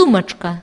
сумочка.